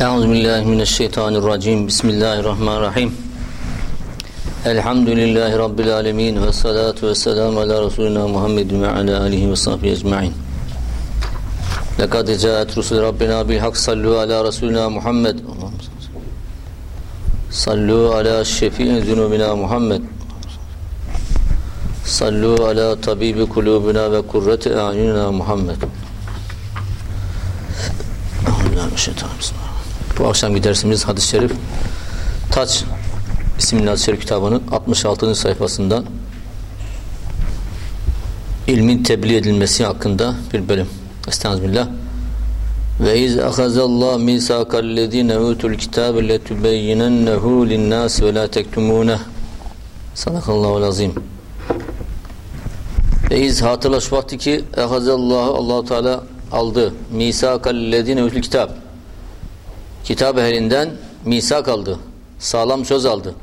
Euzu billahi mineşşeytanirracim. Bismillahirrahmanirrahim. Elhamdülillahi rabbil alamin ve salatu vesselamü ala resulina Muhammedin ve ala alihi ve sahbihi ecmaîn. Lekad caat rusul rabbina bil hak sallu ala resulina Muhammed. Sallu ala şefii zunubina Muhammed. Sallu ala tabibi kulubina ve kurreti a'yunina Muhammed. Bismillahirrahmanirrahim. Bu akşamki dersimiz hadis-i şerif Taç isimli hadis-i şerif kitabının 66. sayfasından ilmin tebliğ edilmesi hakkında bir bölüm. Estağfirullah. Ve iz ahazallahu misakallezine utul kitabe letubeyyinennehu linnas ve la tektumuneh. Sadakallahu azim. Ve iz hatırla şu vakti ki ahazallahu Allahu Teala aldı. Misakallezine utul kitab kitap ehlinden misak aldı. Sağlam söz aldı.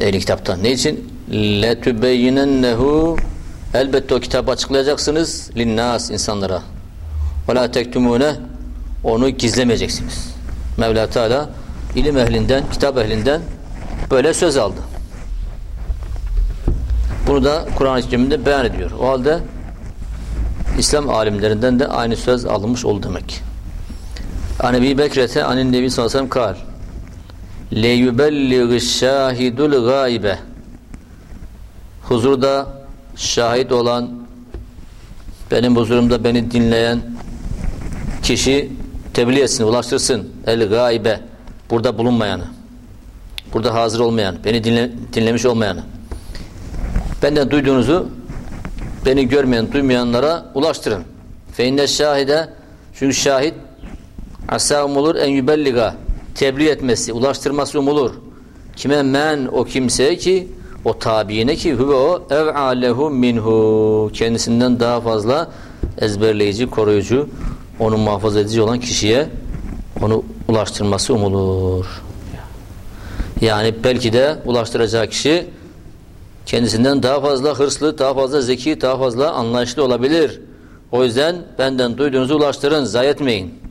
Ehli kitaptan. Ne için? لَتُبَيِّنَنَّهُ Elbette o kitabı açıklayacaksınız. Linnas insanlara. وَلَا تَكْتُمُونَ Onu gizlemeyeceksiniz. Mevla Teala ilim ehlinden, kitap ehlinden böyle söz aldı. Bunu da Kur'an-ı Kerim'de beyan ediyor. O halde İslam alimlerinden de aynı söz alınmış oldu demek. An Ebi Bekre'te anin Nebi sallallahu aleyhi ve sellem kal Le yubelligı şahidul gaibe Huzurda şahit olan benim huzurumda beni dinleyen kişi tebliğ etsin, ulaştırsın. El gaibe burada bulunmayanı. Burada hazır olmayan, beni dinle, dinlemiş olmayanı. Benden duyduğunuzu beni görmeyen, duymayanlara ulaştırın. Fe inne şahide çünkü şahit Asa umulur en yübelliga tebliğ etmesi, ulaştırması umulur. Kime men o kimseye ki o tabiine ki huve o ev'alehu minhu kendisinden daha fazla ezberleyici, koruyucu, onu muhafaza edici olan kişiye onu ulaştırması umulur. Yani belki de ulaştıracağı kişi kendisinden daha fazla hırslı, daha fazla zeki, daha fazla anlayışlı olabilir. O yüzden benden duyduğunuzu ulaştırın, zayi etmeyin.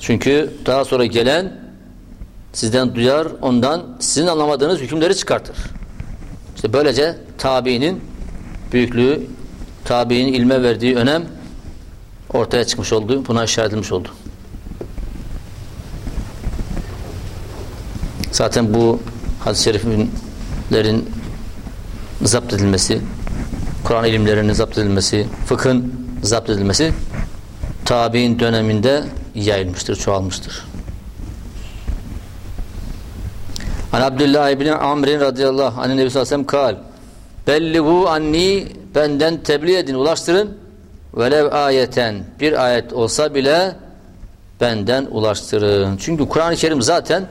Çünkü daha sonra gelen sizden duyar, ondan sizin anlamadığınız hükümleri çıkartır. İşte böylece tabiinin büyüklüğü, tabiinin ilme verdiği önem ortaya çıkmış oldu. Buna işaret edilmiş oldu. Zaten bu hadis-i şeriflerin zapt edilmesi, Kur'an ilimlerinin zapt edilmesi, fıkhın zapt edilmesi tabi'in döneminde yayılmıştır, çoğalmıştır. An Abdullah ibn Amr radıyallahu anh Nebi sallallahu aleyhi ve sellem kal Belligu anni benden tebliğ edin, ulaştırın velev ayeten bir ayet olsa bile benden ulaştırın. Çünkü Kur'an-ı Kerim zaten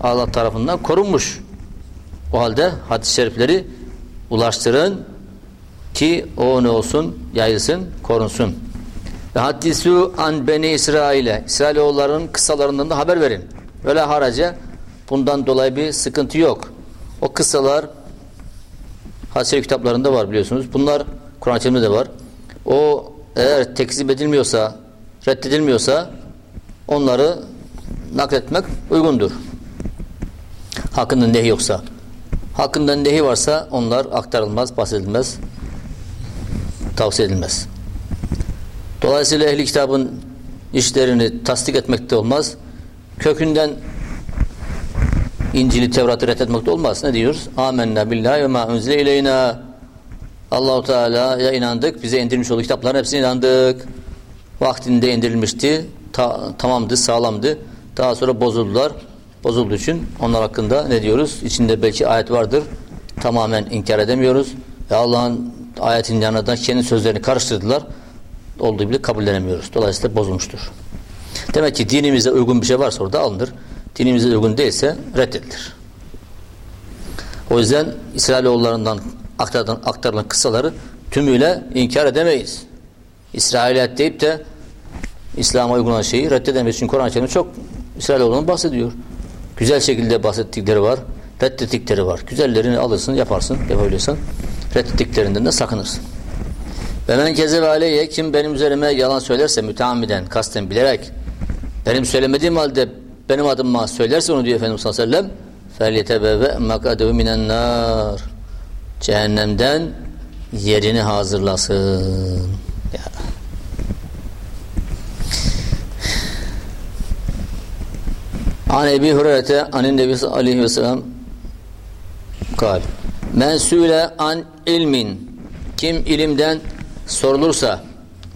Allah tarafından korunmuş. O halde hadis-i şerifleri ulaştırın ki o ne olsun? Yayılsın, korunsun. Haddisu an beni İsrail'e İsrailoğulların kısalarından da haber verin. Öyle haraca bundan dolayı bir sıkıntı yok. O kısalar hadis kitaplarında var biliyorsunuz. Bunlar Kur'an-ı Kerim'de de var. O eğer tekzip edilmiyorsa, reddedilmiyorsa onları nakletmek uygundur. Hakkında nehi yoksa. Hakkında nehi varsa onlar aktarılmaz, bahsedilmez, tavsiye edilmez. Dolayısıyla ehli kitabın işlerini tasdik etmekte olmaz. Kökünden İncil'i Tevrat'ı reddetmekte olmaz. Ne diyoruz? Amenna billahi ve ma unzile ileyna Allahu Teala'ya inandık. Bize indirmiş olduğu kitapların hepsine inandık. Vaktinde indirilmişti. Ta, tamamdı, sağlamdı. Daha sonra bozuldular. Bozulduğu için onlar hakkında ne diyoruz? İçinde belki ayet vardır. Tamamen inkar edemiyoruz. Ve Allah'ın ayetin yanında kendi sözlerini karıştırdılar olduğu bile kabullenemiyoruz. Dolayısıyla bozulmuştur. Demek ki dinimize uygun bir şey varsa orada alınır. Dinimize uygun değilse reddedilir. O yüzden İsrailoğullarından aktarılan, aktarılan kıssaları tümüyle inkar edemeyiz. İsrailiyet deyip de İslam'a uygulanan şeyi reddedemeyiz. Çünkü Kur'an-ı Kerim çok İsrailoğullarından bahsediyor. Güzel şekilde bahsettikleri var. Reddettikleri var. Güzellerini alırsın, yaparsın, yapabiliyorsan. Reddettiklerinden de sakınırsın. Ve men kezebe aleyye kim benim üzerime yalan söylerse müteammiden, kasten bilerek benim söylemediğim halde benim adıma söylerse onu diyor Efendimiz sallallahu aleyhi ve sellem فَلْيَتَبَوَّ مَقَدَهُ مِنَ النَّارِ Cehennemden yerini hazırlasın. Ya. An Ebi Hureyre anin Nebi aleyhi ve sellem kal. Men süle an ilmin kim ilimden sorulursa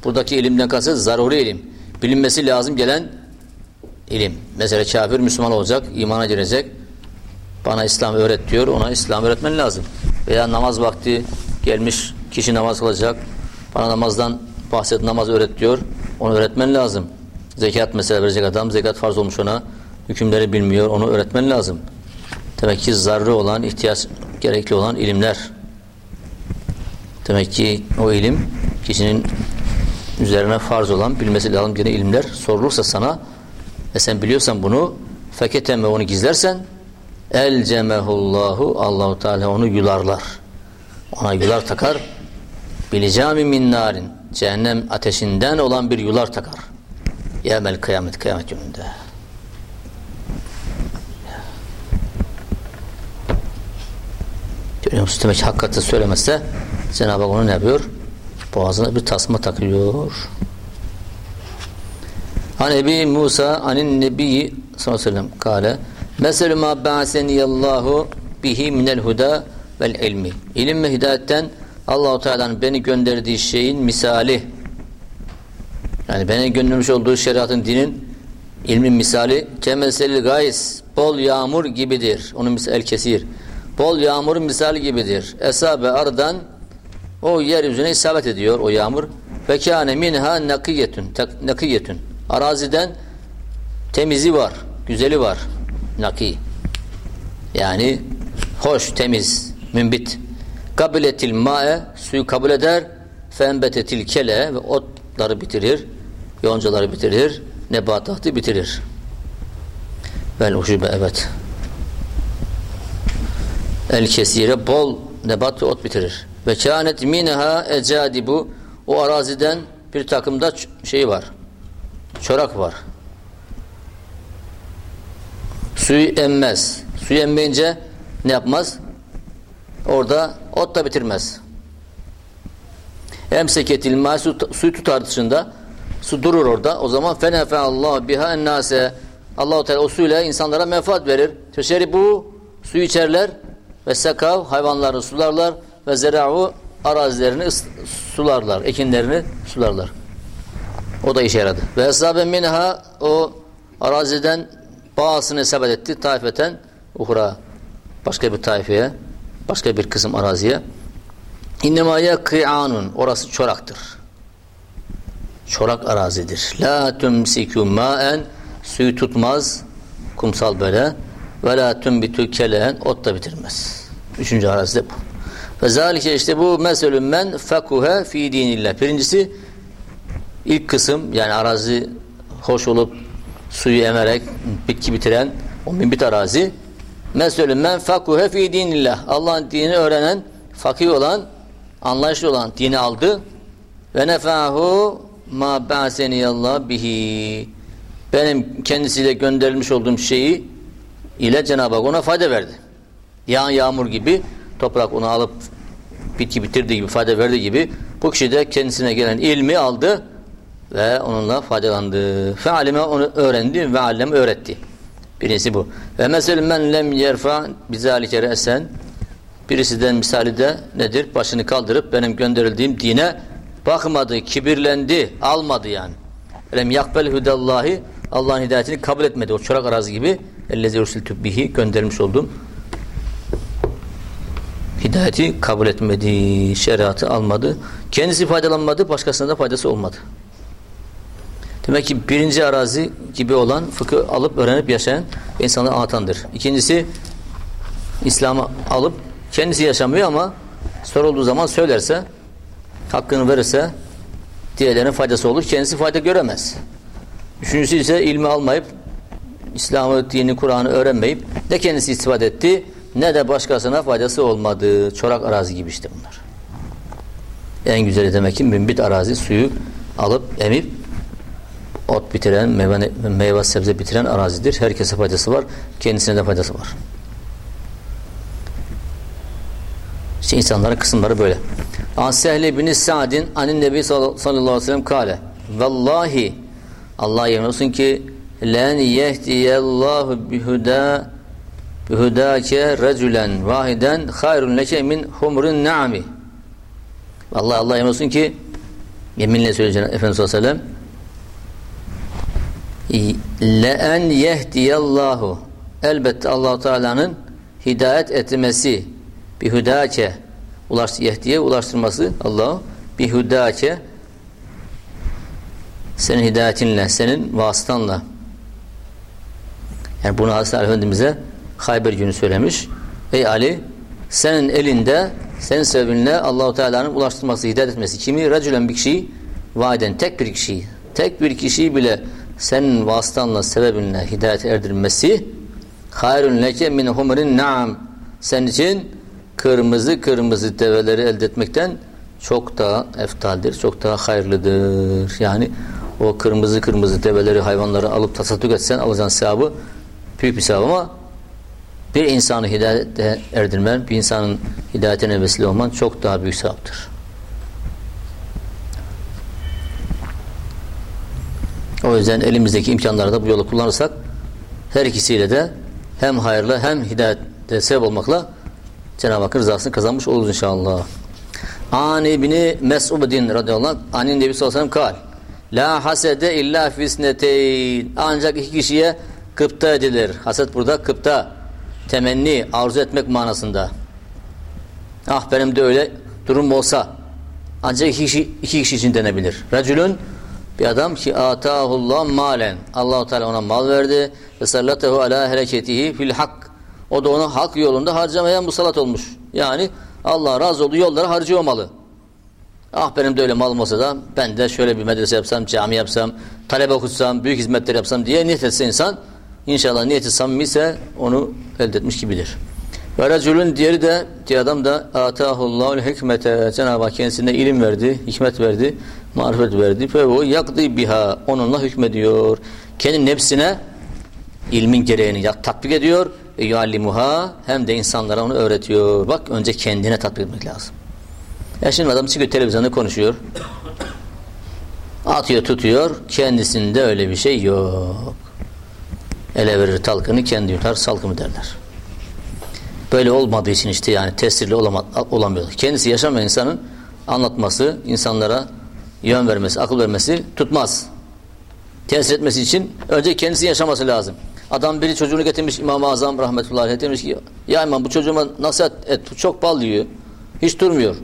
buradaki ilimden kasıt zaruri ilim. Bilinmesi lazım gelen ilim. Mesela kafir Müslüman olacak, imana girecek. Bana İslam öğret diyor. Ona İslam öğretmen lazım. Veya namaz vakti gelmiş kişi namaz kılacak. Bana namazdan bahset namaz öğret diyor. Onu öğretmen lazım. Zekat mesela verecek adam. Zekat farz olmuş ona. Hükümleri bilmiyor. Onu öğretmen lazım. Demek ki zarri olan, ihtiyaç gerekli olan ilimler. Demek ki o ilim kişinin üzerine farz olan bilmesi lazım gene ilimler sorulursa sana ve sen biliyorsan bunu feketeme onu gizlersen el cemehullahu Allahu Teala onu yularlar. Ona yular takar. Bilicami min narin cehennem ateşinden olan bir yular takar. Yevmel kıyamet kıyamet gününde. Görüyor musun? Demek ki söylemezse Cenab-ı Hak onu ne yapıyor? Boğazına bir tasma takıyor. An Ebi Musa anin Nebi sallallahu aleyhi ve sellem kale Meselü ma ba'seniyallahu bihi minel huda vel ilmi. İlim ve hidayetten Allahu Teala'nın beni gönderdiği şeyin misali yani beni göndermiş olduğu şeriatın dinin ilmin misali kemeselil gays bol yağmur gibidir. Onun misal kesir. Bol yağmur misali gibidir. Esabe ardan o yeryüzüne isabet ediyor o yağmur. Ve kâne minha nakiyetun nakiyetun. Araziden temizi var, güzeli var. Naki. Yani hoş, temiz, mümbit. Kabiletil ma'e suyu kabul eder. Fenbetetil kele ve otları bitirir. Yoncaları bitirir. Nebatatı bitirir. Vel uşube evet. El kesire bol nebat ve ot bitirir. Ve kânet minha ecadibu o araziden bir takımda şey var. Çorak var. Suyu emmez. Suyu emmeyince ne yapmaz? Orada ot da bitirmez. Emseketil ma su, suyu tutar dışında su durur orada. O zaman fenefe Allah biha ennase Allahu Teala o suyla insanlara menfaat verir. Teşeri bu suyu içerler ve sekav hayvanları sularlar ve zera'u arazilerini sularlar, ekinlerini sularlar. O da işe yaradı. Ve hesaben minha o araziden bağısını hesap etti taifeten uhra başka bir taifeye başka bir kısım araziye innemaya kı'anun orası çoraktır. Çorak arazidir. La tumsiku ma'en suyu tutmaz kumsal böyle ve la tumbitu kelen ot da bitirmez. Üçüncü arazi de bu. Ve zalike işte bu meselün men fekuhe fi dinillah. Birincisi ilk kısım yani arazi hoş olup suyu emerek bitki bitiren o minbit arazi meselün men fekuhe fi dinillah. Allah'ın dinini öğrenen, fakih olan, anlayışlı olan dini aldı ve nefahu ma ba'seniyallah bihi. Benim kendisiyle gönderilmiş olduğum şeyi ile Cenab-ı Hak ona fayda verdi. Yağan yağmur gibi toprak onu alıp bitki bitirdiği gibi fayda verdiği gibi bu kişi de kendisine gelen ilmi aldı ve onunla faydalandı. Fealime onu öğrendi ve allem öğretti. Birincisi bu. Ve meselü men lem yerfa bizalike re'sen birisinden misali de nedir? Başını kaldırıp benim gönderildiğim dine bakmadı, kibirlendi, almadı yani. Lem yakbel hudallahi Allah'ın hidayetini kabul etmedi. O çorak arazi gibi ellezi ursiltü bihi gönderilmiş oldum. Hidayeti kabul etmedi, şeriatı almadı. Kendisi faydalanmadı, başkasına da faydası olmadı. Demek ki birinci arazi gibi olan fıkı alıp öğrenip yaşayan insanı anlatandır. İkincisi İslam'ı alıp kendisi yaşamıyor ama sorulduğu zaman söylerse hakkını verirse diğerlerine faydası olur. Kendisi fayda göremez. Üçüncüsü ise ilmi almayıp İslam'ı, dini, Kur'an'ı öğrenmeyip ne kendisi istifade etti ne de başkasına faydası olmadı. Çorak arazi gibi işte bunlar. En güzeli demek ki mümbit arazi suyu alıp emip ot bitiren, meyve, meyve sebze bitiren arazidir. Herkese faydası var. Kendisine de faydası var. İşte insanların kısımları böyle. An Sehle bin Sa'din anin Nebi sallallahu aleyhi ve sellem kale Vallahi Allah yemin olsun ki len yehdiyallahu bihuda bihudake recülen vahiden hayrun leke min humrun na'mi Allah Allah yemin ki yeminle söyleyeceğim Efendimiz sallallahu aleyhi ve sellem le'en yehdiyallahu. Elbette allah Teala'nın hidayet etmesi bihudake ulaş, yehdiye ulaştırması Allah bihudake senin hidayetinle, senin vasıtanla. Yani bunu Hazreti Efendimiz'e Hayber günü söylemiş. Ey Ali senin elinde senin sebebinle Allahu Teala'nın ulaştırması, hidayet etmesi kimi? Racülen bir kişiyi vaiden tek bir kişiyi tek bir kişiyi bile senin vasıtanla, sebebinle hidayet erdirmesi hayrun leke min humrin naam senin için kırmızı kırmızı develeri elde etmekten çok daha eftaldir, çok daha hayırlıdır. Yani o kırmızı kırmızı develeri, hayvanları alıp tasadduk etsen alacağın sevabı büyük bir sevap ama bir insanı hidayete erdirmen, bir insanın hidayetine vesile olman çok daha büyük sevaptır. O yüzden elimizdeki imkanları da bu yolu kullanırsak her ikisiyle de hem hayırlı hem hidayette sebep olmakla Cenab-ı Hakk'ın rızasını kazanmış oluruz inşallah. An İbni Mes'udin radıyallahu anh anin Nebi sallallahu kal La hasede illa fisneteyn ancak iki kişiye kıpta edilir. Haset burada kıpta temenni, arzu etmek manasında. Ah benim de öyle durum olsa ancak iki kişi, iki kişi için denebilir. Racülün bir adam ki atahullah malen. Allahu Teala ona mal verdi ve sallatahu ala hareketihi fil hak. O da onu hak yolunda harcamaya musallat olmuş. Yani Allah razı olduğu yollara harcıyor malı. Ah benim de öyle malım olsa da ben de şöyle bir medrese yapsam, cami yapsam, talebe okutsam, büyük hizmetler yapsam diye niyet etse insan İnşallah niyeti samimi ise onu elde etmiş gibidir. Ve racülün diğeri de diğer adam da atahullahul hikmete Cenab-ı kendisine ilim verdi, hikmet verdi, marifet verdi ve o yakdı biha onunla hükmediyor. Kendi nefsine ilmin gereğini tatbik ediyor ve yuallimuha hem de insanlara onu öğretiyor. Bak önce kendine tatbik etmek lazım. Ya şimdi adam çıkıyor televizyonda konuşuyor. Atıyor tutuyor. Kendisinde öyle bir şey yok. Ele verir talkını kendi yutar salkımı derler. Böyle olmadığı için işte yani tesirli olamıyor. Kendisi yaşamayan insanın anlatması, insanlara yön vermesi, akıl vermesi tutmaz. Tesir etmesi için önce kendisi yaşaması lazım. Adam biri çocuğunu getirmiş İmam-ı Azam rahmetullahi aleyh demiş ki ya imam bu çocuğuma nasihat et çok bal yiyor. Hiç durmuyor.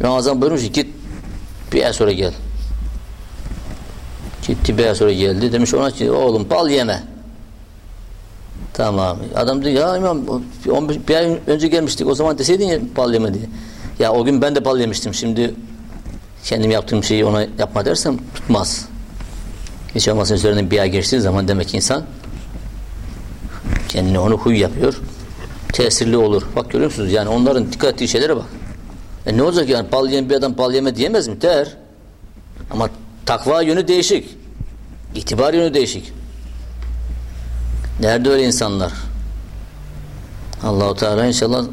İmam-ı Azam buyurmuş ki git bir ay sonra gel. Gitti ay sonra geldi. Demiş ona ki oğlum bal yeme. Tamam. Adam diyor ya imam 15, bir ay önce gelmiştik o zaman deseydin ya bal yeme diye. Ya o gün ben de bal yemiştim. Şimdi kendim yaptığım şeyi ona yapma dersem tutmaz. Hiç olmazsa üzerinden bir ay geçtiği zaman demek ki insan kendine onu huy yapıyor. Tesirli olur. Bak görüyor musunuz? Yani onların dikkat ettiği şeylere bak. E ne olacak yani bal yiyen bir adam bal yeme diyemez mi? Der. Ama Takva yönü değişik. İtibar yönü değişik. Nerede öyle insanlar? Allahu Teala inşallah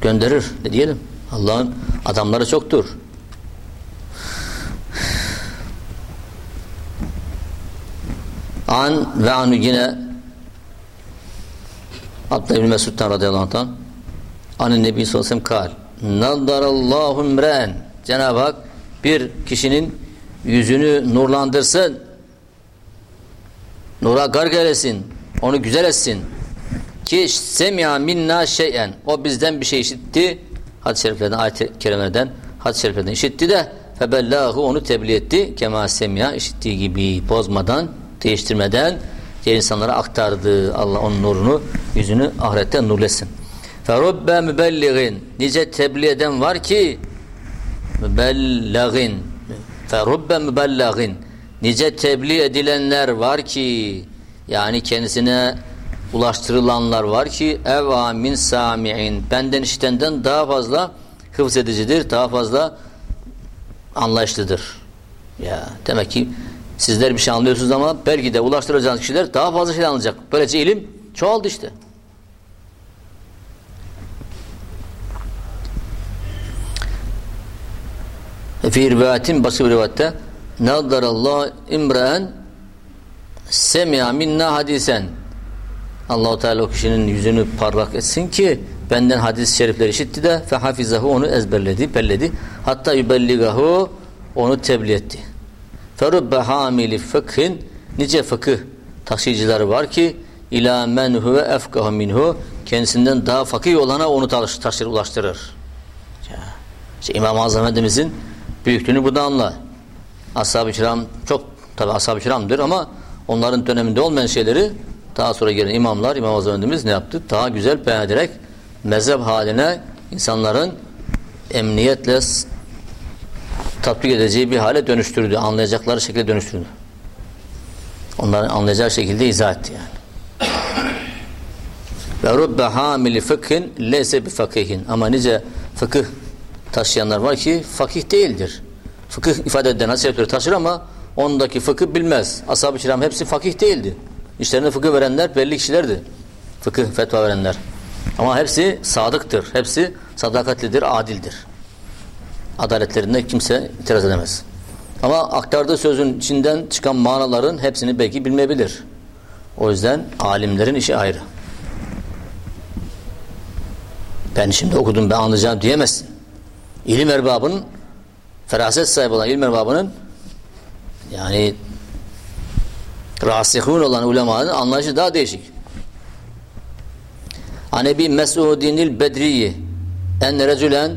gönderir. Ne diyelim? Allah'ın adamları çoktur. An ve anu yine Abdullah İbni Mesud'dan radıyallahu anh Anı Nebi sallallahu aleyhi ve sellem kal Nadarallahu mre'en Cenab-ı Hak bir kişinin yüzünü nurlandırsın. Nura garg eylesin. Onu güzel etsin. Ki semya minna şeyen. O bizden bir şey işitti. Hadis-i şeriflerden, ayet-i kerimelerden, hadis-i şeriflerden işitti de febellahu onu tebliğ etti. Kema semya işittiği gibi bozmadan, değiştirmeden diğer insanlara aktardı. Allah onun nurunu, yüzünü ahirette nurlesin. Ferubbe mübelligin. Nice tebliğ eden var ki mübelligin ferubbe mübellagin nice tebliğ edilenler var ki yani kendisine ulaştırılanlar var ki eva min sami'in benden işitenden daha fazla hıfz edicidir, daha fazla anlayışlıdır. Ya demek ki sizler bir şey anlıyorsunuz ama belki de ulaştıracağınız kişiler daha fazla şey anlayacak. Böylece ilim çoğaldı işte. Fi rivayetin başka bir rivayette Naddarallah imraen semi'a minna hadisen Allahu Teala o kişinin yüzünü parlak etsin ki benden hadis-i şerifleri işitti de fehafizahu onu ezberledi, belledi. Hatta yübelligahu onu tebliğ etti. Ferubbe hamili fıkhin nice fıkıh taşıyıcıları var ki ila men huve efkahu minhu kendisinden daha fakih olana onu taşır, ulaştırır. Ya. İşte İmam-ı Azam Efendimizin büyüklüğünü burada anla. Ashab-ı kiram çok tabi ashab-ı kiramdır ama onların döneminde olmayan şeyleri daha sonra gelen imamlar, İmam Azam ne yaptı? Daha güzel beyan ederek mezhep haline insanların emniyetle tatbik edeceği bir hale dönüştürdü. Anlayacakları şekilde dönüştürdü. Onların anlayacağı şekilde izah etti yani. Ve rubbe hamili fıkhin leyse bi fakihin. Ama nice fıkıh taşıyanlar var ki fakih değildir. Fıkıh ifade eden nasihatleri taşır ama ondaki fıkıh bilmez. Ashab-ı kiram hepsi fakih değildi. İşlerine fıkıh verenler belli kişilerdi. Fıkıh fetva verenler. Ama hepsi sadıktır. Hepsi sadakatlidir, adildir. Adaletlerinde kimse itiraz edemez. Ama aktardığı sözün içinden çıkan manaların hepsini belki bilmeyebilir. O yüzden alimlerin işi ayrı. Ben şimdi okudum ben anlayacağım diyemezsin. İlim erbabının feraset sahibi olan ilim erbabının yani rasihun olan ulemanın anlayışı daha değişik. Anebi Mes'udinil Bedriyi en recülen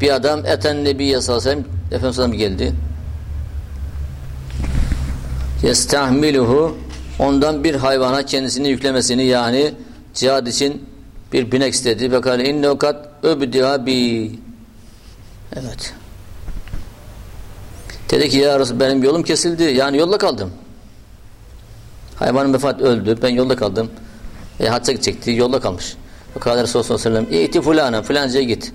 bir adam eten Nebiye sallallahu aleyhi ve sellem geldi. Yestahmiluhu ondan bir hayvana kendisini yüklemesini yani cihad için bir binek istedi. Ve kâle innehu kat öbdüha bi Evet. Dedi ki ya Resul benim yolum kesildi. Yani yolda kaldım. Hayvanın vefat öldü. Ben yolda kaldım. E, hacca gidecekti. Yolda kalmış. Fakat Resulullah sallallahu aleyhi ve sellem İti fulana filancaya git.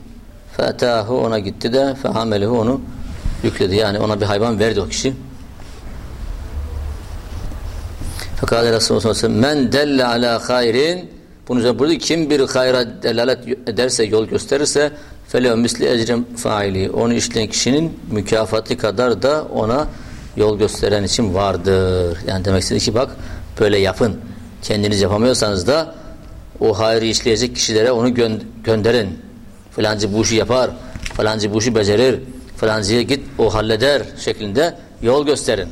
Fetahu ona gitti de fehamelehu onu yükledi. Yani ona bir hayvan verdi o kişi. Fakat Resulullah sallallahu aleyhi ve sellem men delle ala hayrin bunun üzerine burada kim bir hayra delalet ederse yol gösterirse felev misli ecrim faili onu işleyen kişinin mükafatı kadar da ona yol gösteren için vardır. Yani demek istedi ki bak böyle yapın. Kendiniz yapamıyorsanız da o hayrı işleyecek kişilere onu gö gönderin. Falancı bu işi yapar, falancı bu işi becerir, falancıya git o halleder şeklinde yol gösterin.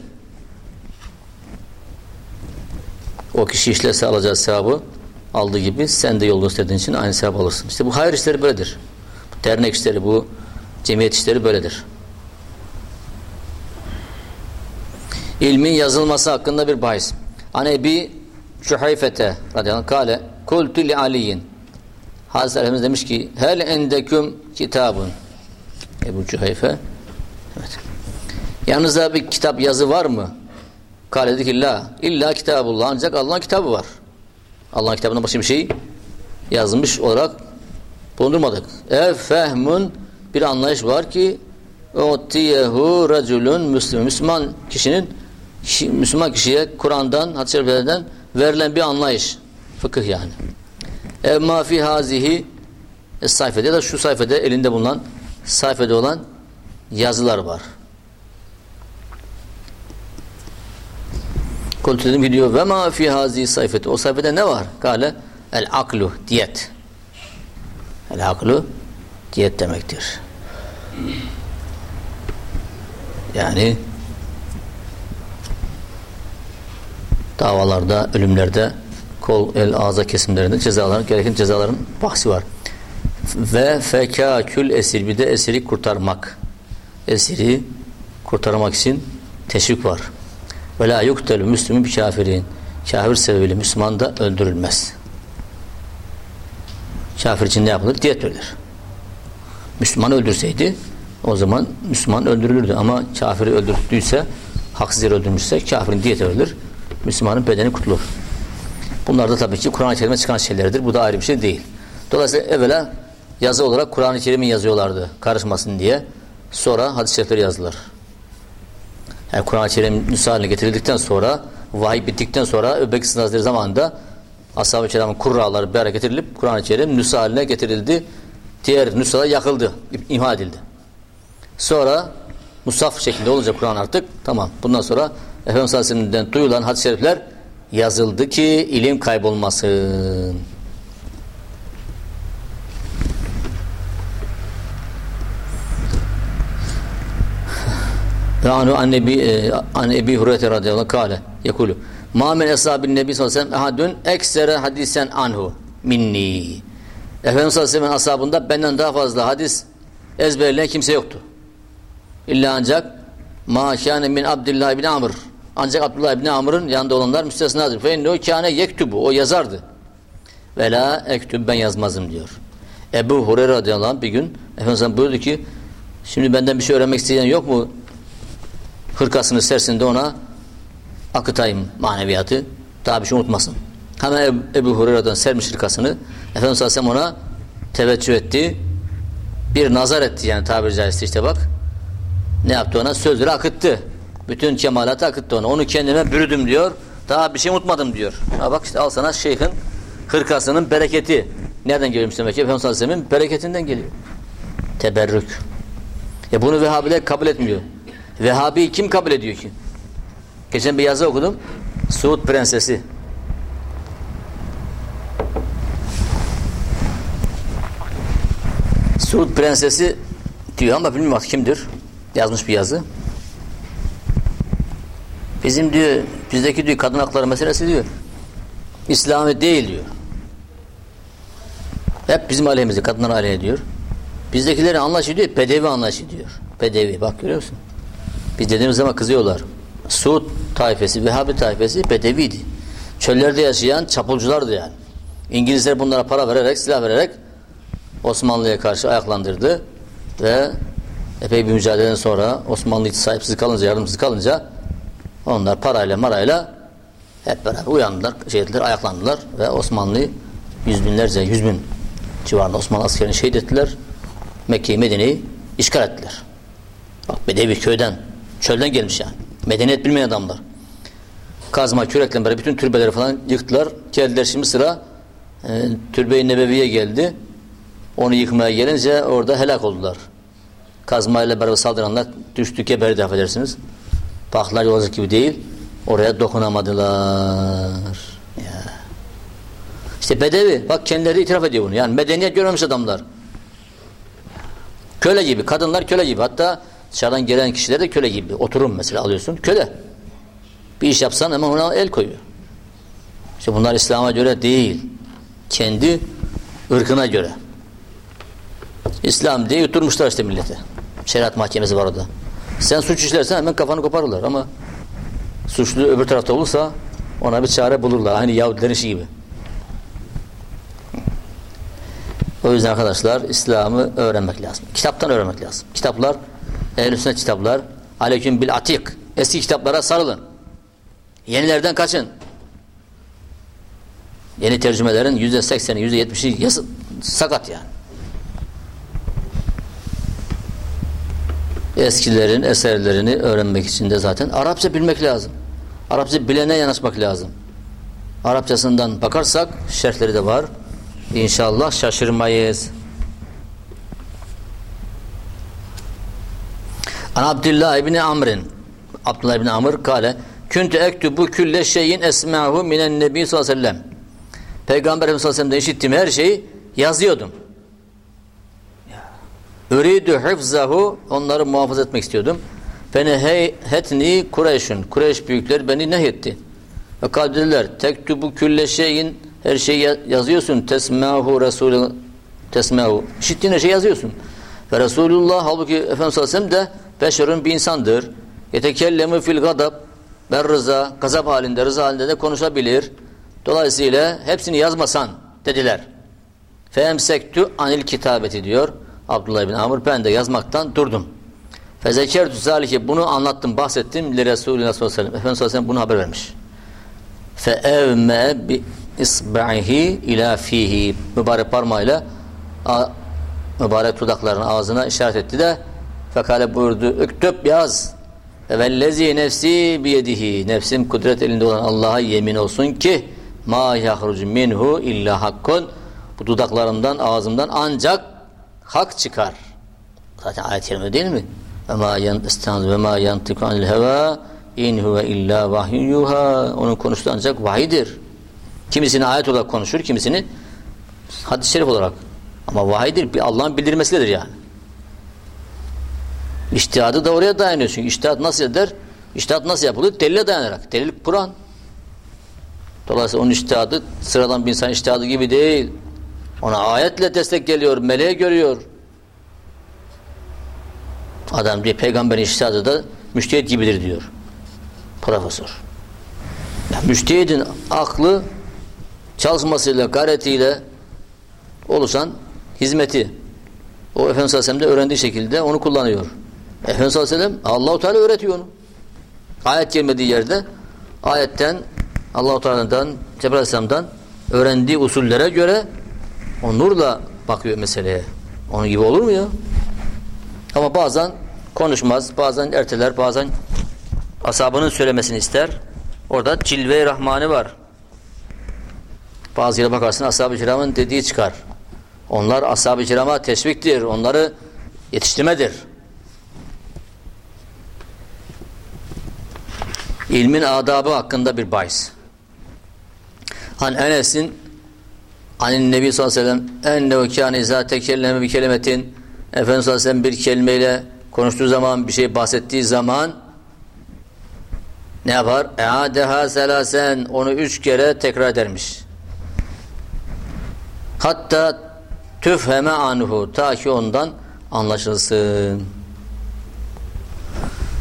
O kişi işlerse alacağı sevabı aldığı gibi sen de yol gösterdiğin için aynı sevap alırsın. İşte bu hayır işleri böyledir. Dernek işleri, bu cemiyet işleri böyledir. İlmin yazılması hakkında bir bahis. Anebi Şuhayfete radıyallahu anh kale kultu li aliyin Hazreti demiş ki hel endeküm kitabun Ebu Cühayfe evet. yanınızda bir kitap yazı var mı? Kale dedi ki la illa kitabullah ancak Allah'ın kitabı var. Allah'ın kitabında başka bir şey yazılmış olarak bulundurmadık. Ev fehmun bir anlayış var ki otiyehu raculun müslüm Müslüman kişinin Müslüman kişiye Kur'an'dan hadis-i şeriflerden verilen bir anlayış. Fıkıh yani. Ev ma fi hazihi sayfede ya da şu sayfada elinde bulunan sayfada olan yazılar var. Kultu dedim ki diyor ve ma fi hazihi sayfeti o sayfada ne var? Kale el aklu diyet. El aklu diyet demektir. Yani davalarda, ölümlerde kol, el, ağza kesimlerinde cezaların, gereken cezaların bahsi var. Ve fekâkül esir bir de esiri kurtarmak. Esiri kurtarmak için teşvik var. Ve la yuktelü müslümün bir kafirin. Kafir sebebiyle Müslüman da öldürülmez. Kafir için ne yapılır? Diyet verilir. Müslüman öldürseydi o zaman Müslüman öldürülürdü ama kafiri öldürdüyse haksız yere öldürmüşse kafirin diyeti verilir. Müslümanın bedeni kutulur. Bunlar da tabii ki Kur'an-ı Kerim'e çıkan şeylerdir. Bu da ayrı bir şey değil. Dolayısıyla evvela yazı olarak Kur'an-ı Kerim'i yazıyorlardı karışmasın diye. Sonra hadis-i şerifleri yazdılar. Yani Kur'an-ı Kerim nüsha haline getirildikten sonra vahiy bittikten sonra Öbekir Hazretleri zamanında Ashab-ı Kiram'ın kurraları bir araya getirilip Kur'an-ı Kerim nüsha haline getirildi. Diğer nüshalar yakıldı, imha edildi. Sonra musaf şeklinde olunca Kur'an artık tamam. Bundan sonra Efendimiz Aleyhisselam'dan duyulan hadis-i şerifler yazıldı ki ilim kaybolmasın. Ve anu an Ebi, e, an Ebi Hureyre radıyallahu anh kâle yekulu Ma men eshabin nebi sallallahu aleyhi ve sellem ehadun eksere hadisen anhu minni. Efendimiz sallallahu aleyhi ashabında benden daha fazla hadis ezberleyen kimse yoktu. İlla ancak ma kâne min Abdullah ibn Amr. Ancak Abdullah ibn Amr'ın yanında olanlar müstesnadır. Fe innehu kâne yektubu. O yazardı. Ve la ektub ben yazmazım diyor. Ebu Hureyre radıyallahu anh bir gün Efendimiz buyurdu ki şimdi benden bir şey öğrenmek isteyen yok mu? Hırkasını sersin de ona akıtayım maneviyatı. Daha bir şey unutmasın. Hemen Ebu, Hureyre'den sermiş hırkasını. Efendimiz Aleyhisselam ona teveccüh etti. Bir nazar etti yani tabiri caizse işte bak. Ne yaptı ona? Sözleri akıttı. Bütün kemalatı akıttı ona. Onu kendime bürüdüm diyor. Daha bir şey unutmadım diyor. Ha bak işte al sana şeyhin hırkasının bereketi. Nereden geliyormuş demek? Efendimiz Aleyhisselam'ın bereketinden geliyor. Teberrük. Ya bunu Vehhabiler kabul etmiyor. Vehhabi kim kabul ediyor ki? Geçen bir yazı okudum. Suud Prensesi. Suud Prensesi diyor ama bilmiyorum artık kimdir. Yazmış bir yazı. Bizim diyor, bizdeki diyor kadın hakları meselesi diyor. İslami değil diyor. Hep bizim aleyhimize, kadınlar aleyhe diyor. Bizdekileri anlaşı diyor, bedevi anlaşı diyor. Bedevi, bak görüyor musun? Biz dediğimiz zaman kızıyorlar. Suud tayfesi, Vehhabi tayfesi bedeviydi. Çöllerde yaşayan çapulculardı yani. İngilizler bunlara para vererek, silah vererek Osmanlı'ya karşı ayaklandırdı ve epey bir mücadeleden sonra Osmanlı hiç sahipsiz kalınca, yardımsız kalınca onlar parayla marayla hep beraber uyandılar, şey ettiler, ayaklandılar ve Osmanlı'yı yüz binlerce, yüz bin civarında Osmanlı askerini şehit ettiler. Mekke'yi, Medine'yi işgal ettiler. Bak Bedevi köyden, çölden gelmiş yani. Medeniyet bilmeyen adamlar. Kazma, kürekle beraber bütün türbeleri falan yıktılar. Geldiler şimdi sıra e, Türbe-i Nebevi'ye geldi. Onu yıkmaya gelince orada helak oldular. Kazmayla beraber saldıranlar düştü geberdi affedersiniz. Baklar yolcuk gibi değil. Oraya dokunamadılar. Ya. İşte Bedevi bak kendileri itiraf ediyor bunu. Yani medeniyet görmemiş adamlar. Köle gibi. Kadınlar köle gibi. Hatta dışarıdan gelen kişiler de köle gibi. Oturum mesela alıyorsun. Köle. Bir iş yapsan hemen ona el koyuyor. İşte bunlar İslam'a göre değil. Kendi ırkına göre. İslam diye yuturmuşlar işte millete. Şeriat mahkemesi var orada. Sen suç işlersen hemen kafanı koparırlar ama suçlu öbür tarafta olursa ona bir çare bulurlar. Aynı Yahudilerin işi gibi. O yüzden arkadaşlar İslam'ı öğrenmek lazım. Kitaptan öğrenmek lazım. Kitaplar, ehl kitaplar, aleyküm bil atik. Eski kitaplara sarılın. Yenilerden kaçın. Yeni tercümelerin yüzde sekseni, yüzde yetmişi sakat yani. Eskilerin eserlerini öğrenmek için de zaten Arapça bilmek lazım. Arapça bilene yanaşmak lazım. Arapçasından bakarsak şerhleri de var. İnşallah şaşırmayız. An Abdullah ibn Amr'in Abdullah ibn Amr kale Küntü ektubu külle şeyin esma'hu minen nebi sallallahu aleyhi ve sellem Peygamber sallallahu aleyhi ve sellem'den işittiğim her şeyi yazıyordum. Üridü hıfzahu onları muhafaza etmek istiyordum. Feneheyhetni Kureyş'ün Kureyş büyükleri beni nehyetti. Ve kadriler tektubu külle şeyin her şeyi yazıyorsun. Tesmahu Resulü tesmahu. İşittiğin her şeyi yazıyorsun. Ve Resulullah halbuki Efendimiz sallallahu aleyhi ve sellem de beşerun bir insandır. Yetekellemu fil gadab ben rıza, gazap halinde, rıza halinde de konuşabilir. Dolayısıyla hepsini yazmasan dediler. Femsektu anil kitabeti diyor. Abdullah bin Amr ben de yazmaktan durdum. Fezekertü zalike bunu anlattım, bahsettim. Li Resulü sallallahu aleyhi ve sellem. Efendimiz sallallahu aleyhi ve sellem bunu haber vermiş. Fe evme bi isba'ihi ila fihi mübarek parmağıyla mübarek dudaklarının ağzına işaret etti de fekale buyurdu üktüp yaz evellezi nefsi biyedihi nefsim kudret elinde olan Allah'a yemin olsun ki ma yahrucu minhu illa hakkun. Bu dudaklarımdan ağzımdan ancak hak çıkar. Zaten ayet-i değil mi? Ve ma yantistanz ve ma yantiku anil heva in huve illa vahyun yuha onun konuştuğu ancak vahidir kimisini ayet olarak konuşur kimisini hadis-i şerif olarak. Ama vahiydir bir Allah'ın bildirmesidir yani İçtihadı da oraya dayanıyor çünkü içtihat nasıl eder? İçtihat nasıl yapılır? Delile dayanarak. Delil Kur'an. Dolayısıyla onun içtihadı sıradan bir insan içtihadı gibi değil. Ona ayetle destek geliyor, meleğe görüyor. Adam diyor peygamberin içtihadı da müştehit gibidir diyor. Profesör. Yani müştehidin aklı çalışmasıyla, gayretiyle oluşan hizmeti o Efendimiz Aleyhisselam'da öğrendiği şekilde onu kullanıyor. Efendimiz Aleyhisselam Allahu Teala öğretiyor onu. Ayet gelmediği yerde ayetten Allahu Teala'dan Cebrail Aleyhisselam'dan öğrendiği usullere göre o nurla bakıyor meseleye. Onun gibi olur mu ya? Ama bazen konuşmaz, bazen erteler, bazen asabının söylemesini ister. Orada cilve-i rahmani var. Bazı yere bakarsın ashab-ı kiramın dediği çıkar. Onlar ashab-ı kirama teşviktir. Onları yetiştirmedir. İlmin adabı hakkında bir bahis. Han Enes'in Anin Nebi sallallahu aleyhi ve sellem ennehu kâne izâ tekelleme bir kelimetin Efendimiz sallallahu aleyhi ve bir kelimeyle konuştuğu zaman bir şey bahsettiği zaman ne yapar? Eadeha selasen onu üç kere tekrar edermiş. Hatta tüfheme anhu ta ki ondan anlaşılsın.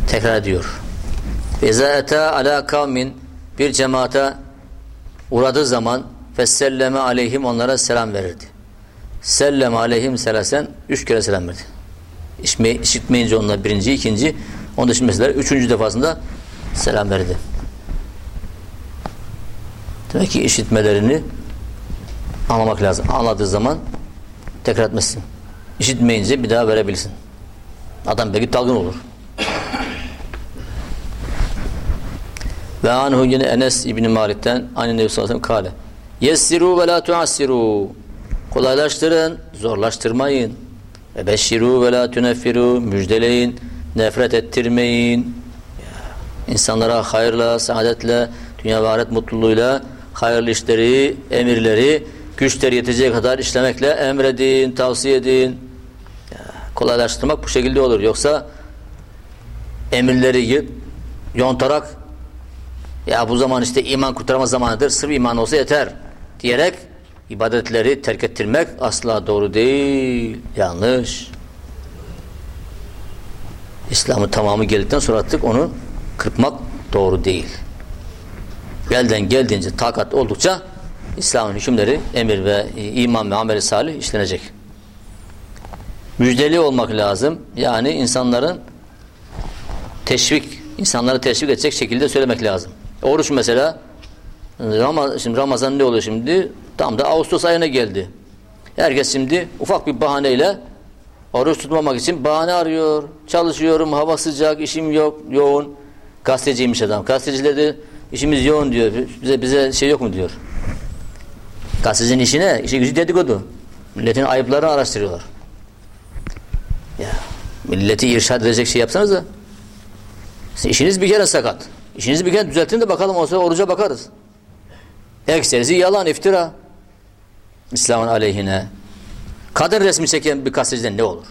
Tekrar ediyor. İza eta ala kavmin bir cemaate uğradığı zaman fesselleme aleyhim onlara selam verirdi. Sellem aleyhim selasen üç kere selam verdi. İşme, işitmeyince onlar birinci, ikinci, onun dışında mesela üçüncü defasında selam verdi. Demek ki işitmelerini anlamak lazım. Anladığı zaman tekrar etmesin. İşitmeyince bir daha verebilsin. Adam belki dalgın olur. Ve anhu yine Enes İbni Malik'ten aynı Nebi sallallahu aleyhi ve sellem kale. Yessiru ve la tuassiru. Kolaylaştırın, zorlaştırmayın. Ve beşşiru ve la tuneffiru. Müjdeleyin, nefret ettirmeyin. İnsanlara hayırla, saadetle, dünya ve ahiret mutluluğuyla hayırlı işleri, emirleri güçleri yeteceği kadar işlemekle emredin, tavsiye edin. Kolaylaştırmak bu şekilde olur. Yoksa emirleri yontarak ya bu zaman işte iman kurtarma zamanıdır, sırf iman olsa yeter diyerek ibadetleri terk ettirmek asla doğru değil, yanlış. İslam'ın tamamı geldikten sonra artık onu kırpmak doğru değil. Elden geldiğince takat oldukça İslam'ın hükümleri, emir ve iman ve ameli salih işlenecek. Müjdeli olmak lazım. Yani insanların teşvik, insanları teşvik edecek şekilde söylemek lazım. Oruç mesela Ramazan, şimdi Ramazan ne oluyor şimdi? Tam da Ağustos ayına geldi. Herkes şimdi ufak bir bahaneyle oruç tutmamak için bahane arıyor. Çalışıyorum, hava sıcak, işim yok, yoğun. Gazeteciymiş adam. Gazeteciler de işimiz yoğun diyor. Bize bize şey yok mu diyor. Gazetecinin işi ne? İşi gücü dedikodu. Milletin ayıplarını araştırıyorlar. Ya milleti irşad edecek şey yapsanız da işiniz bir kere sakat. İşinizi bir kere düzeltin de bakalım o sonra oruca bakarız. Ekserisi yalan, iftira. İslam'ın aleyhine. Kadın resmi çeken bir gazeteciden ne olur?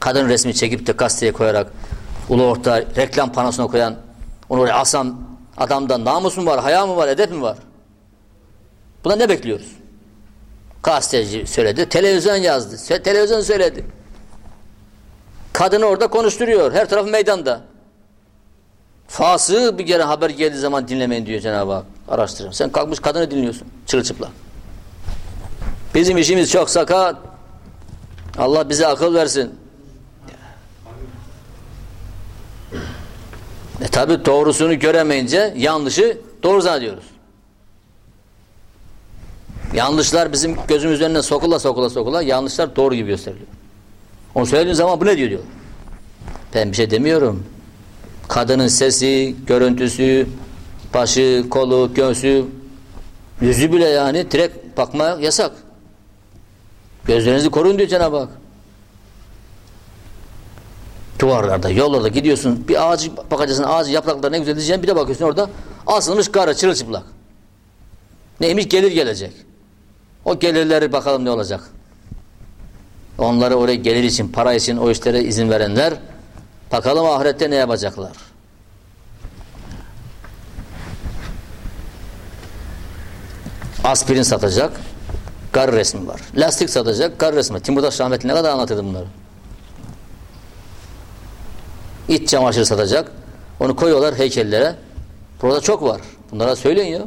Kadın resmi çekip de gazeteye koyarak ulu orta reklam panosuna koyan onu oraya asam adamda namus mu var, haya mı var, edep mi var? Buna ne bekliyoruz? Gazeteci söyledi, televizyon yazdı, televizyon söyledi. Kadını orada konuşturuyor, her taraf meydanda. Fası bir kere haber geldiği zaman dinlemeyin diyor Cenab-ı Hak. Araştırın. Sen kalkmış kadını dinliyorsun. Çırılçıplak. Bizim işimiz çok sakat. Allah bize akıl versin. E tabi doğrusunu göremeyince yanlışı doğru zannediyoruz. Yanlışlar bizim gözümüz önüne sokula sokula sokula yanlışlar doğru gibi gösteriliyor. Onu söylediğin zaman bu ne diyor diyor. Ben bir şey demiyorum. Kadının sesi, görüntüsü, başı, kolu, göğsü, yüzü bile yani direkt bakmaya yasak. Gözlerinizi korun diyor Cenab-ı Hak. Duvarlarda, yollarda gidiyorsun. Bir ağacı bakacaksın, ağacı yaprakları ne güzel diyeceksin. Bir de bakıyorsun orada asılmış kara, çırılçıplak. Neymiş? Gelir gelecek. O gelirleri bakalım ne olacak. Onları oraya gelir için, para için o işlere izin verenler bakalım ahirette ne yapacaklar. Aspirin satacak, kar resmi var. Lastik satacak, kar resmi. Timurdaş rahmetli ne kadar anlatırdı bunları. İç çamaşırı satacak. Onu koyuyorlar heykellere. Burada çok var. Bunlara söyleyin ya.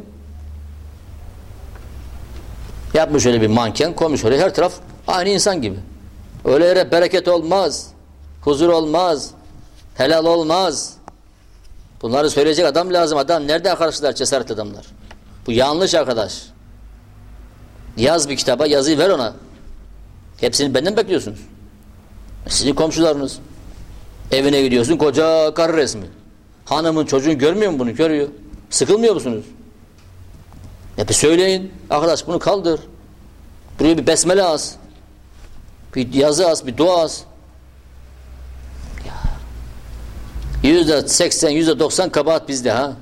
Yapmış öyle bir manken, koymuş oraya her taraf aynı insan gibi. Öyle yere bereket olmaz. Huzur olmaz. Helal olmaz. Bunları söyleyecek adam lazım. Adam nerede arkadaşlar cesaret adamlar? Bu yanlış arkadaş. Yaz bir kitaba yazıyı ver ona. Hepsini benden bekliyorsunuz. Sizin komşularınız. Evine gidiyorsun koca karı resmi. Hanımın çocuğun görmüyor mu bunu? Görüyor. Sıkılmıyor musunuz? Ya bir söyleyin. Arkadaş bunu kaldır. Buraya bir besmele az. Bir yazı az, bir dua az. Yüzde seksen, yüzde doksan kabahat bizde ha.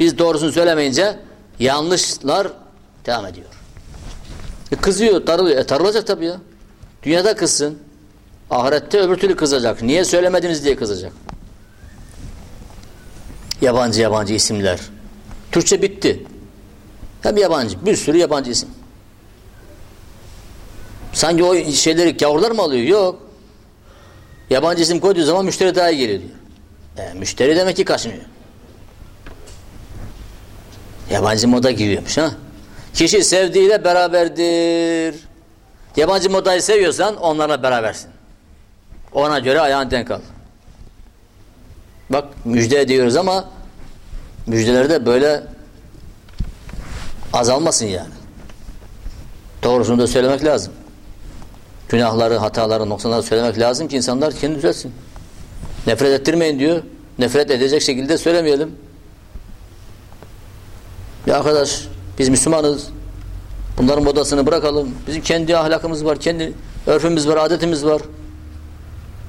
Biz doğrusunu söylemeyince yanlışlar devam ediyor. E kızıyor, darılıyor. E darılacak tabii ya. Dünyada kızsın. Ahirette öbür türlü kızacak. Niye söylemediniz diye kızacak. Yabancı yabancı isimler. Türkçe bitti. Hem yabancı. Bir sürü yabancı isim. Sanki o şeyleri gavurlar mı alıyor? Yok. Yabancı isim koyduğu zaman müşteri daha iyi geliyor diyor. E, müşteri demek ki kaçınıyor. Yabancı moda giriyormuş ha. Kişi sevdiğiyle beraberdir. Yabancı modayı seviyorsan onlarla berabersin. Ona göre ayağın denk al. Bak müjde diyoruz ama müjdeleri de böyle azalmasın yani. Doğrusunu da söylemek lazım. Günahları, hataları, noksanları söylemek lazım ki insanlar kendini düzelsin. Nefret ettirmeyin diyor. Nefret edecek şekilde söylemeyelim. Ya arkadaş biz Müslümanız. Bunların modasını bırakalım. Bizim kendi ahlakımız var, kendi örfümüz var, adetimiz var.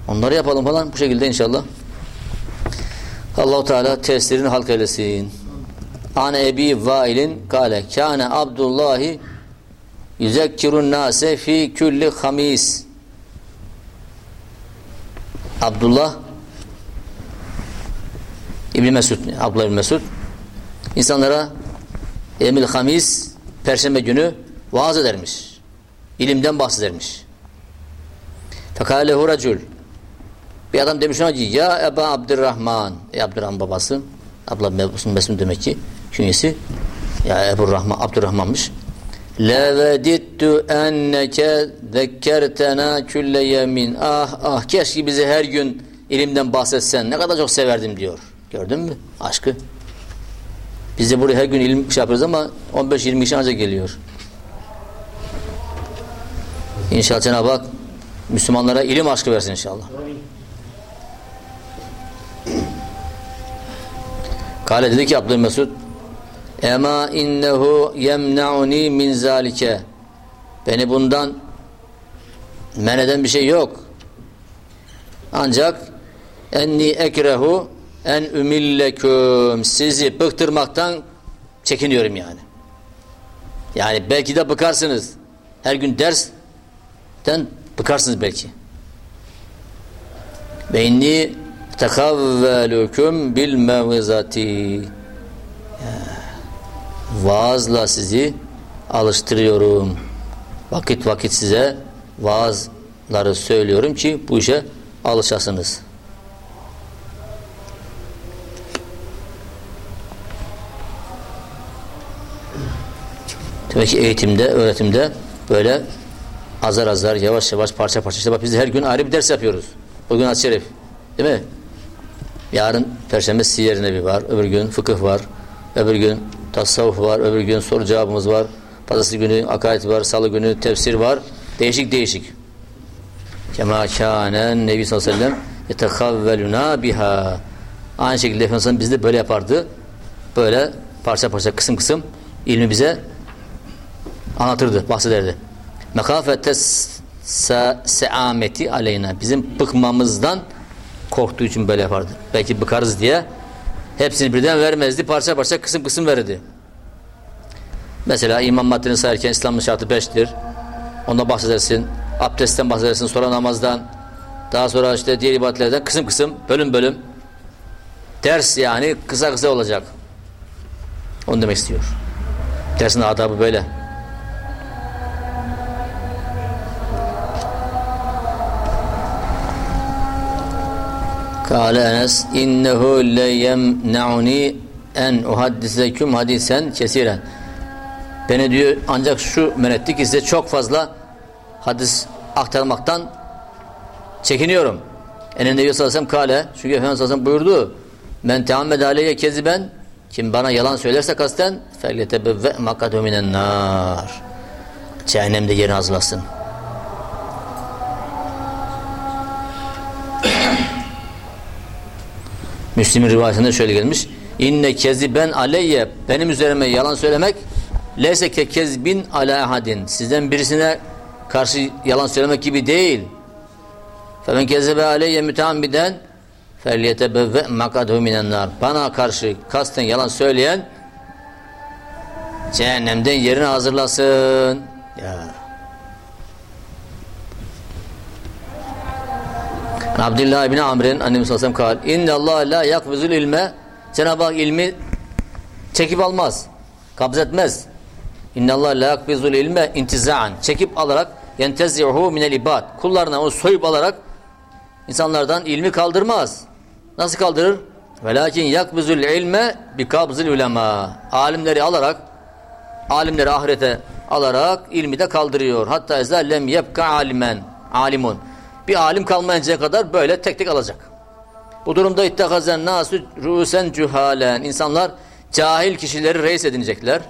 Onları yapalım falan bu şekilde inşallah. Allahu Teala tesirini halk eylesin. Ane Ebi Vail'in kâle kâne Abdullahi yüzekkirun nâse fi külli hamis Abdullah İbni Mesud Abdullah İbni Mesud. İnsanlara Emil Hamis Perşembe günü vaaz edermiş. İlimden bahsedermiş. Fekalehu racul. Bir adam demiş ona ki ya Eba Abdurrahman. Ey Abdurrahman babası. Abla Mesud demek ki künyesi. Ya Ebu Rahman Abdurrahman'mış levedittu enneke zekkertena külle yemin. Ah ah keşke bize her gün ilimden bahsetsen. Ne kadar çok severdim. diyor gördün mü? Aşkı. Biz de buraya her gün ilim şey yapıyoruz ama 15-20 kişi ancak geliyor. İnşallah Cenab-ı Hak Müslümanlara ilim aşkı versin inşallah. Kale dedi ki Abdülmesud Ema innehu yemna'uni min zalike. Beni bundan men eden bir şey yok. Ancak enni ekrehu en ümilleküm sizi bıktırmaktan çekiniyorum yani. Yani belki de bıkarsınız. Her gün dersten bıkarsınız belki. Ve inni tekavvelüküm bil mevzati vaazla sizi alıştırıyorum. Vakit vakit size vaazları söylüyorum ki bu işe alışasınız. Demek ki eğitimde, öğretimde böyle azar azar, yavaş yavaş, parça parça. İşte bak biz her gün ayrı bir ders yapıyoruz. Bugün Aç Şerif. Değil mi? Yarın Perşembe Siyer Nebi var. Öbür gün fıkıh var. Öbür gün tasavvuf var. Öbür gün soru cevabımız var. Pazartesi günü akaid var, salı günü tefsir var. Değişik değişik. Kema kânen Nebi sallallahu aleyhi ve sellem yetekavveluna biha. Aynı şekilde Efendimiz biz de böyle yapardı. Böyle parça parça kısım kısım ilmi bize anlatırdı, bahsederdi. Mekafetes seameti aleyna. Bizim bıkmamızdan korktuğu için böyle yapardı. Belki bıkarız diye hepsini birden vermezdi. Parça parça kısım kısım verirdi. Mesela imam maddeni sayarken İslam'ın şartı beştir. Onda bahsedersin. Abdestten bahsedersin. Sonra namazdan. Daha sonra işte diğer ibadetlerden kısım kısım, bölüm bölüm. Ders yani kısa kısa olacak. Onu demek istiyor. Dersin adabı böyle. Kale Enes innehu le yemne'uni en uhaddiseküm hadisen kesiren. Beni diyor ancak şu men etti ki size çok fazla hadis aktarmaktan çekiniyorum. Enen Nebi sallallahu kale çünkü Efendimiz sallallahu buyurdu men teammed aleyye keziben kim bana yalan söylerse kasten felyetebevve makadu minen nar cehennemde yerini hazırlasın. Müslim'in rivayetinde şöyle gelmiş. İnne keziben aleyye benim üzerime yalan söylemek leyse ke kezbin ala ahadin sizden birisine karşı yalan söylemek gibi değil. Femen kezebe aleyye müteammiden felyetebevve makadhu minen nar. Bana karşı kasten yalan söyleyen cehennemden yerini hazırlasın. Ya. Abdullah ibn Amr'in annemiz sallallahu aleyhi sellem inne Allah la yakbizul ilme Cenab-ı Hak ilmi çekip almaz. Kabz etmez. İnne Allah la yakbizul ilme intizaan. Çekip alarak yentezihu minel ibad. Kullarına onu soyup alarak insanlardan ilmi kaldırmaz. Nasıl kaldırır? Velakin yakbizul ilme bi kabzil ulema. Alimleri alarak alimleri ahirete alarak ilmi de kaldırıyor. Hatta ezâ lem yebka alimen. Alimun bir alim kalmayıncaya kadar böyle tek tek alacak. Bu durumda ittekazen nasu rusen cühalen. İnsanlar cahil kişileri reis edinecekler.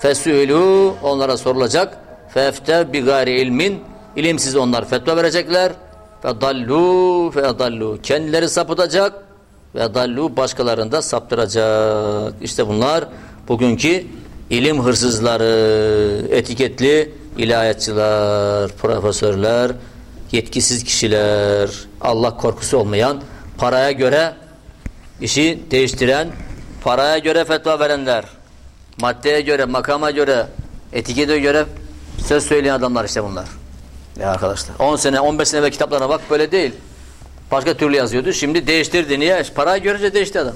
Fesülü onlara sorulacak. Fefte bi gayri ilmin ilimsiz onlar fetva verecekler. Fe dallu fe dallu. Kendileri sapıtacak ve dallu başkalarını da saptıracak. İşte bunlar bugünkü ilim hırsızları, etiketli ilahiyatçılar, profesörler, yetkisiz kişiler, Allah korkusu olmayan, paraya göre işi değiştiren, paraya göre fetva verenler, maddeye göre, makama göre, etikete göre söz söyleyen adamlar işte bunlar. Ya arkadaşlar 10 sene 15 sene ve kitaplarına bak böyle değil. Başka türlü yazıyordu. Şimdi değiştirdi. Niye? Parayı görünce değişti adam.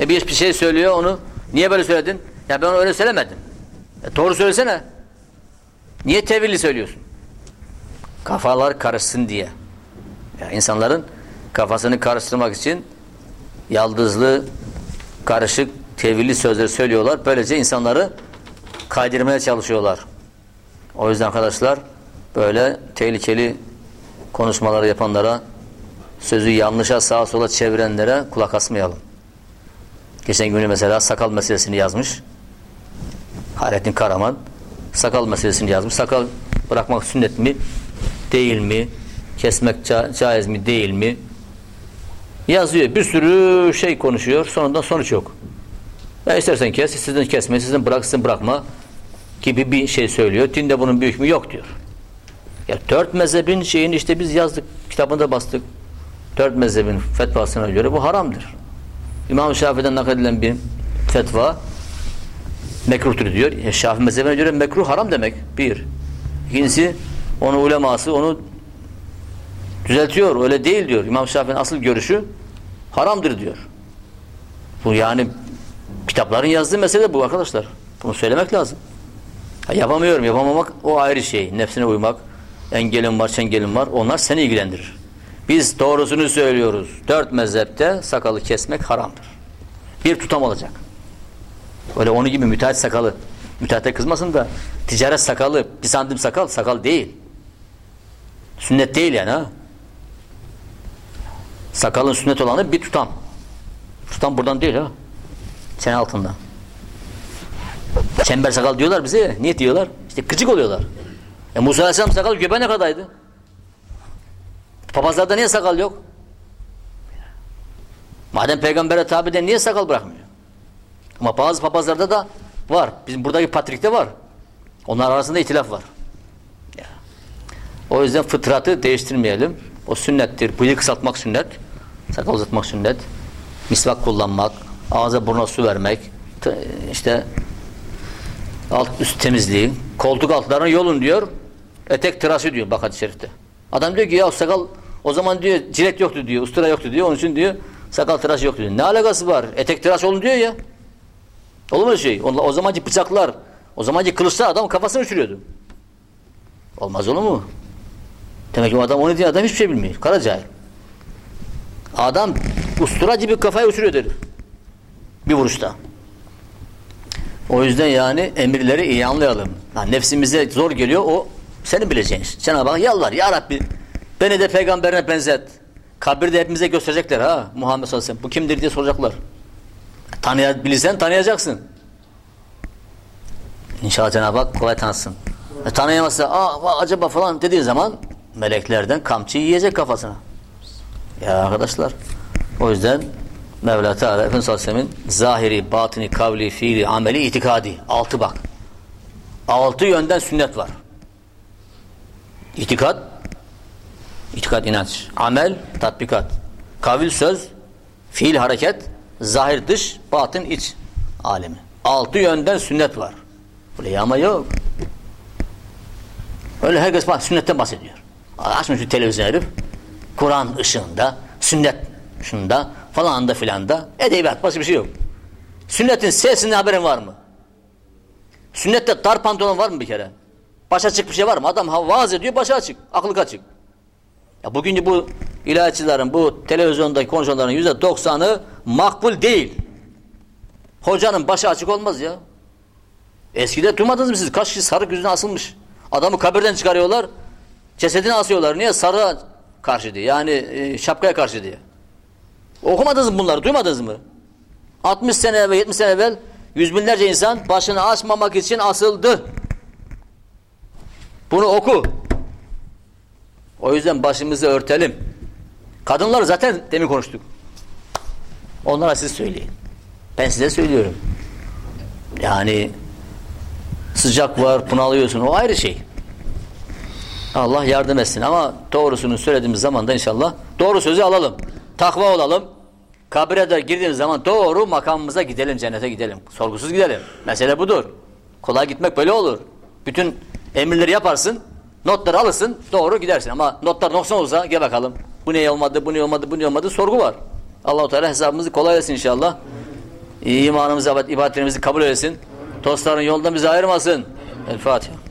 E bir, bir şey söylüyor onu. Niye böyle söyledin? Ya ben öyle söylemedim. E doğru söylesene. Niye tevilli söylüyorsun? Kafalar karışsın diye. Yani insanların kafasını karıştırmak için yaldızlı, karışık, tevilli sözler söylüyorlar. Böylece insanları kaydırmaya çalışıyorlar. O yüzden arkadaşlar böyle tehlikeli konuşmaları yapanlara, sözü yanlışa sağa sola çevirenlere kulak asmayalım. Geçen gün mesela sakal meselesini yazmış. Hayrettin Karaman sakal meselesini yazmış. Sakal bırakmak sünnet mi? Değil mi? Kesmek ca caiz mi değil mi? Yazıyor. Bir sürü şey konuşuyor. Sonunda sonuç yok. Ya istersen kes, istersen kesme, istersen bırak, istersen bırakma gibi bir şey söylüyor. Dinde bunun bir hükmü yok diyor. Ya dört mezhebin şeyini işte biz yazdık, kitabında bastık. Dört mezhebin fetvasına göre bu haramdır. İmam Şafii'den nakledilen bir fetva mekruhtur diyor. E, Şafii mezhebine göre mekruh haram demek. Bir. İkincisi onu uleması onu düzeltiyor. Öyle değil diyor. İmam Şafii'nin asıl görüşü haramdır diyor. Bu yani kitapların yazdığı mesele bu arkadaşlar. Bunu söylemek lazım. Ha, yapamıyorum. Yapamamak o ayrı şey. Nefsine uymak. Engelim var, çengelim var. Onlar seni ilgilendirir. Biz doğrusunu söylüyoruz. Dört mezhepte sakalı kesmek haramdır. Bir tutam olacak. Öyle onu gibi müteahhit sakalı. Müteahhite kızmasın da ticaret sakalı, bir santim sakal, sakal değil. Sünnet değil yani ha. Sakalın sünnet olanı bir tutam. Tutam buradan değil ha. Çene altında. Çember sakal diyorlar bize. Niye diyorlar? İşte gıcık oluyorlar. E Musa Aleyhisselam sakal göbeğine kadaydı. Papazlarda niye sakal yok? Madem peygambere tabi de niye sakal bırakmıyor? Ama bazı papazlarda da var. Bizim buradaki Patrik'te var. Onlar arasında itilaf var. O yüzden fıtratı değiştirmeyelim. O sünnettir. Bıyık kısaltmak sünnet. Sakal uzatmak sünnet. Misvak kullanmak. Ağza burnuna su vermek. işte alt üst temizliği. Koltuk altlarına yolun diyor. Etek tıraşı diyor bak hadis-i şerifte. Adam diyor ki ya sakal o zaman diyor cilet yoktu diyor. Ustura yoktu diyor. Onun için diyor sakal tıraşı yoktu diyor. Ne alakası var? Etek tıraş olun diyor ya. Olur mu şey? O, o zamanki bıçaklar, o zamanki kılıçlar adam kafasını uçuruyordu. Olmaz olur mu? Demek ki o adam onu diye adam hiçbir şey bilmiyor. Kara. Adam ustura gibi kafayı uçuruyor dedi. Bir vuruşta. O yüzden yani emirleri iyi anlayalım. Ha, nefsimize zor geliyor o senin bileceğin. Cenab-ı Hak yalvar ya Rabbi beni de peygamberine benzet. Kabirde hepimize gösterecekler ha Muhammed sallallahu aleyhi ve sellem. Bu kimdir diye soracaklar. Tanıyabilirsen tanıyacaksın. İnşallah Cenab-ı Hak kolay tanısın. E, tanıyamazsa acaba falan dediği zaman meleklerden kamçı yiyecek kafasına. Ya arkadaşlar o yüzden Mevla Teala Efendimiz Aleyhisselam'ın zahiri, batini, kavli, fiili, ameli, itikadi. Altı bak. Altı yönden sünnet var. İtikad, itikat inanç. Amel, tatbikat. Kavil, söz, fiil, hareket, zahir, dış, batın, iç alemi. Altı yönden sünnet var. Buraya ama yok. Öyle herkes bak sünnetten bahsediyor. Açmış şu televizyon. Kur'an ışığında, sünnet ışığında falan da filan da edebiyat başka bir şey yok. Sünnetin sesinden haberin var mı? Sünnette dar pantolon var mı bir kere? Başa açık bir şey var mı? Adam vaaz ediyor başa açık. Akıllık açık. Ya bugün bu ilahiyatçıların bu televizyondaki konuşanların yüzde doksanı makbul değil. Hocanın başı açık olmaz ya. Eskide duymadınız mı siz? Kaç kişi sarık yüzüne asılmış. Adamı kabirden çıkarıyorlar. Cesedini asıyorlar. Niye? Sarığa karşı diye. Yani e, şapkaya karşı diye. Okumadınız mı bunları? Duymadınız mı? 60 sene evvel, 70 sene evvel yüz binlerce insan başını açmamak için asıldı. Bunu oku. O yüzden başımızı örtelim. Kadınlar zaten demin konuştuk. Onlara siz söyleyin. Ben size söylüyorum. Yani sıcak var, bunalıyorsun. O ayrı şey. Allah yardım etsin ama doğrusunu söylediğimiz zaman da inşallah doğru sözü alalım. Takva olalım. Kabire de girdiğimiz zaman doğru makamımıza gidelim, cennete gidelim. Sorgusuz gidelim. Mesele budur. Kolay gitmek böyle olur. Bütün emirleri yaparsın, notları alırsın, doğru gidersin. Ama notlar noksan olsa gel bakalım. Bu ne olmadı, bu ne olmadı, bu ne olmadı sorgu var. Allah-u Teala hesabımızı kolay etsin inşallah. İmanımızı, ibadetlerimizi kabul etsin. Dostların yolundan bizi ayırmasın. El Fatiha.